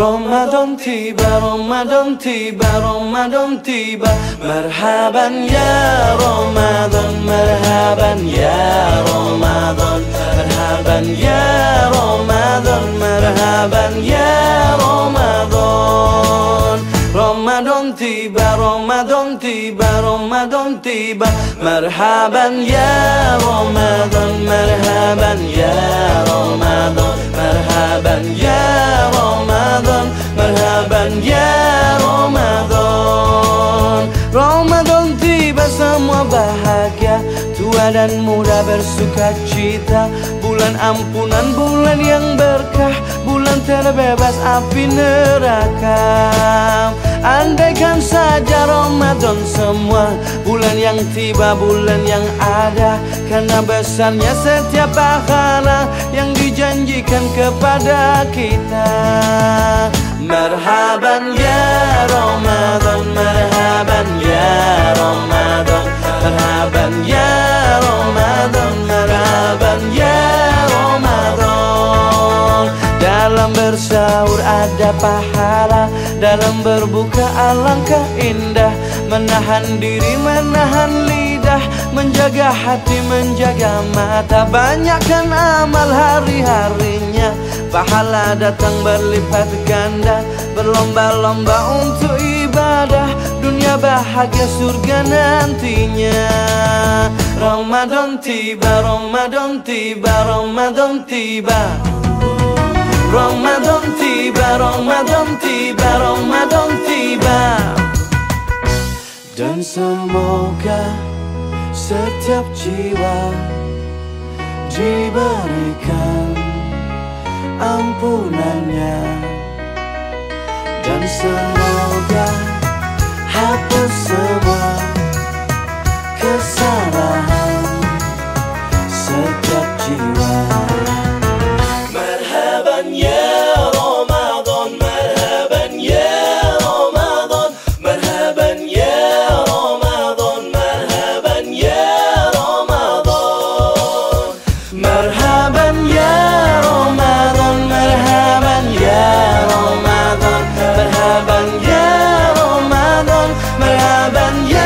Ramadan tiba, Ramadan tiba, Ramadan tiba Marhaban ya Ramadan, marhaban ya Ramadan Marhaban ya Ramadan, marhaban ya Ramadan Ramadan tiba, Ramadan tiba, Ramadan tiba Marhaban ya Ramadan, marhaban ya Ramadan Marhaban ya Dan muda bersuka cita. Bulan ampunan, bulan yang berkah. Bulan terbebas api neraka. Andaikan saja Ramadan semua Bulan yang tiba, bulan yang ada. Karena besarnya setiap pahala Yang dijanjikan kepada kita. Marhaban ya Ramadan bersahur ada pahala. Dalam berbuka alangkah indah. Menahan diri, menahan lidah. Menjaga hati, menjaga mata. Banyakkan amal hari-harinya. Pahala datang berlipat ganda. Berlomba-lomba untuk ibadah. Dunia bahagia surga nantinya. Ramadan tiba, Ramadan tiba, Ramadan tiba Ramadan tiba, Ramadan tiba, Ramadan tiba. Dan semoga setiap jiwa diberikan ampunannya. Dan semoga hapus semua melabanya